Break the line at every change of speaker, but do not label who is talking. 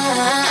time